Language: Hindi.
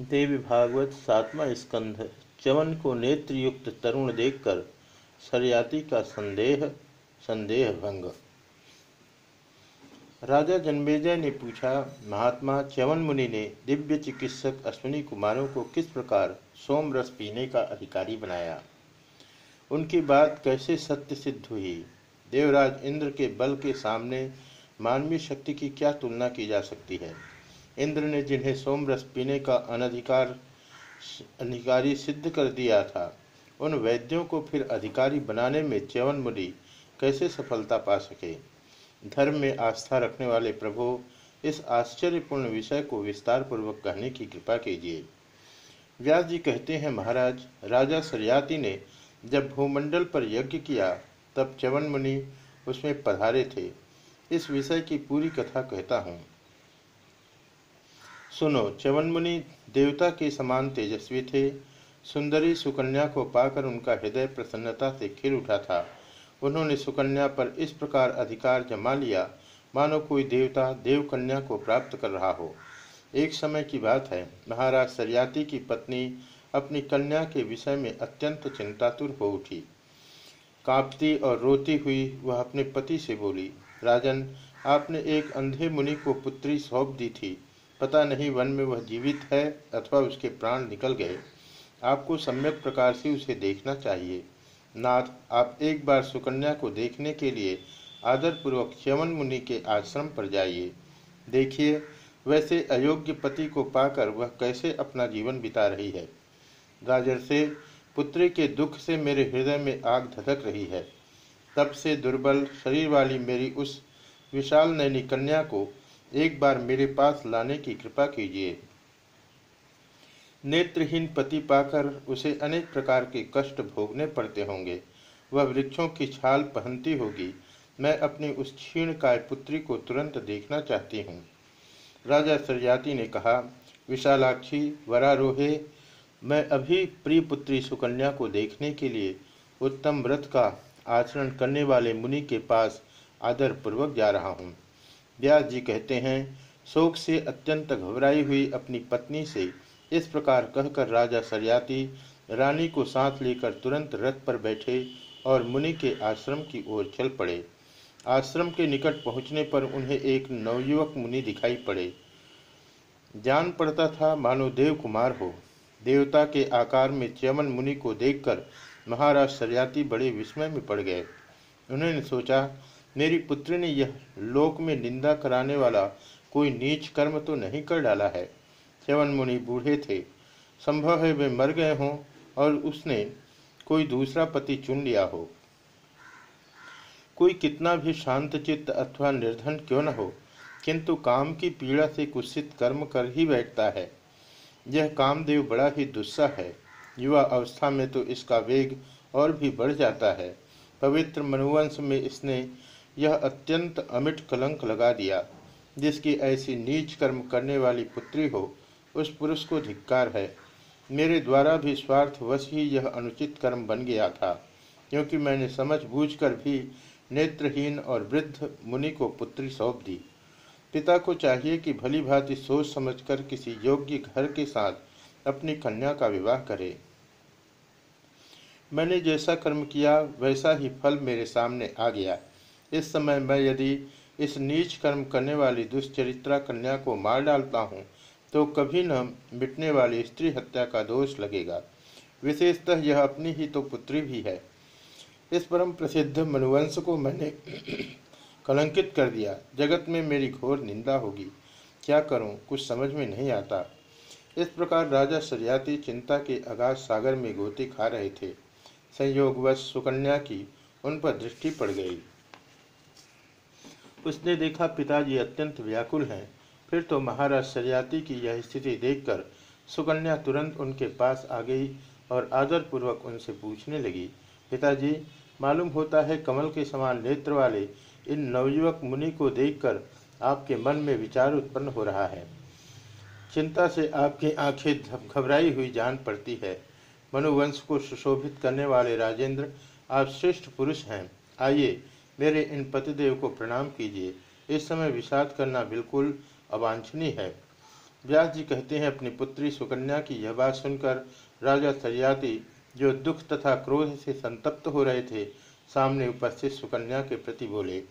देवी भागवत सातवा स्कंध च्यवन को नेत्र युक्त तरुण देखकर सरयाती का संदेह संदेह भंग। राजा जन्मेजय ने पूछा, महात्मा, च्यवन मुनि ने दिव्य चिकित्सक अश्विनी कुमारों को किस प्रकार सोम रस पीने का अधिकारी बनाया? उनकी बात कैसे सत्य सिद्ध हुई? देवराज इंद्र के बल के सामने मानवीय शक्ति की क्या तुलना की जा सकती है? इंद्र ने जिन्हें सोमरस पीने का अनधिकार, अधिकारी सिद्ध कर दिया था, उन वैद्यों को फिर अधिकारी बनाने में च्यवन मुनि कैसे सफलता पा सके? धर्म में आस्था रखने वाले प्रभु, इस आश्चर्यपूर्ण विषय को विस्तार पूर्वक कहने की कृपा कीजिए। व्यास जी कहते हैं, महाराज, राजा सरयाती ने जब भूमंडल पर यज्ञ किया, तब च्यवन मुनि उसमें पधारे थे। इस विषय की पूरी कथा कहता हूँ। सुनो च्यवन मुनि देवता के समान तेजस्वी थे। सुंदरी सुकन्या को पाकर उनका हृदय प्रसन्नता से खिल उठा था। उन्होंने सुकन्या पर इस प्रकार अधिकार जमा लिया, मानो कोई देवता देवकन्या को प्राप्त कर रहा हो। एक समय की बात है, महाराज सरियाती की पत्नी अपनी कन्या के विषय में अत्यंत चिंतातुर हो उठी। कांपती और रोती हुई वह अपने पति से बोली, राजन, आपने एक अंधे मुनि को पुत्री सौंप दी थी। पता नहीं वन में वह जीवित है अथवा उसके प्राण निकल गए। आपको सम्यक प्रकार से उसे देखना चाहिए। नाथ, आप एक बार सुकन्या को देखने के लिए आदरपूर्वक च्यवन मुनि के आश्रम पर जाइए। देखिए, वैसे अयोग्य पति को पाकर वह कैसे अपना जीवन बिता रही है। गाजर से, पुत्री के दुख से मेरे हृदय में आग धधक रही है। तब से दुर्बल शरीर वाली मेरी उस विशाल नैनी कन्या को एक बार मेरे पास लाने की कृपा कीजिए। नेत्रहीन पति पाकर उसे अनेक प्रकार के कष्ट भोगने पड़ते होंगे। वह वृक्षों की छाल पहनती होगी। मैं अपनी उस क्षीण काय पुत्री को तुरंत देखना चाहती हूँ। राजा सरजाती ने कहा, विशालाक्षी, वरारोहे, मैं अभी प्रिय पुत्री सुकन्या को देखने के लिए उत्तम व्रत का आचरण करने वाले मुनि के पास आदर पूर्वक जा रहा हूँ। व्यास जी कहते हैं, शोक से अत्यंत घबराई हुई अपनी पत्नी से इस प्रकार कहकर राजा सरयाती रानी को साथ लेकर तुरंत रथ पर बैठे और मुनि के आश्रम की ओर चल पड़े। आश्रम के निकट पहुँचने पर उन्हें एक नवयुवक मुनि दिखाई पड़े। जान पड़ता था, मानो देव कुमार हो। देवता के आकार में च्यमन मुनि को देखकर महाराज सरयाती बड़े विस्मय में पड़ गए। उन्होंने सोचा मेरी पुत्री ने यह लोक में निंदा कराने वाला कोई नीच कर्म तो नहीं कर डाला है। च्यवन मुनि बूढ़े थे। संभव है वे मर गए हों और उसने कोई दूसरा पति चुन लिया हो। कोई कितना भी शांत चित्त अथवा निर्धन क्यों न हो, किंतु काम की पीड़ा से कुत्सित कर्म कर ही बैठता है। यह कामदेव बड़ा ही दुस्सा है। युवा अवस्था में तो इसका वेग और भी बढ़ जाता है। पवित्र मनुवंश में इसने यह अत्यंत अमिट कलंक लगा दिया, जिसकी ऐसी नीच कर्म करने वाली पुत्री हो, उस पुरुष को धिक्कार है। मेरे द्वारा भी स्वार्थवश ही यह अनुचित कर्म बन गया था, क्योंकि मैंने समझ बूझकर भी नेत्रहीन और वृद्ध मुनि को पुत्री सौंप दी। पिता को चाहिए कि भली भांति सोच समझकर किसी योग्य घर के साथ अपनी कन्या का विवाह करे। मैंने जैसा कर्म किया, वैसा ही फल मेरे सामने आ गया। इस समय मैं यदि इस नीच कर्म करने वाली दुष्चरित्रा कन्या को मार डालता हूँ तो कभी न मिटने वाली स्त्री हत्या का दोष लगेगा। विशेषतः यह अपनी ही तो पुत्री भी है। इस परम प्रसिद्ध मनुवंश को मैंने कलंकित कर दिया। जगत में मेरी घोर निंदा होगी। क्या करूँ? कुछ समझ में नहीं आता। इस प्रकार राजा सरयाती चिंता के अगाध सागर में गोती खा रहे थे। संयोगवश सुकन्या की उन पर दृष्टि पड़ गई। उसने देखा पिताजी अत्यंत व्याकुल हैं। फिर तो महाराज सरियाती की यह स्थिति देखकर सुकन्या तुरंत उनके पास आ गई और आदरपूर्वक उनसे पूछने लगी, पिताजी, मालूम होता है कमल के समान नेत्र वाले इन नवयुवक मुनि को देखकर आपके मन में विचार उत्पन्न हो रहा है। चिंता से आपकी आँखें घबराई हुई जान पड़ती है। मनुवंश को सुशोभित करने वाले राजेंद्र आप श्रेष्ठ पुरुष हैं। आइए मेरे इन पतिदेव को प्रणाम कीजिए। इस समय विषाद करना बिल्कुल अवांछनीय है। व्यास जी कहते हैं, अपनी पुत्री सुकन्या की यह बात सुनकर राजा सरियाती, जो दुख तथा क्रोध से संतप्त हो रहे थे, सामने उपस्थित सुकन्या के प्रति बोले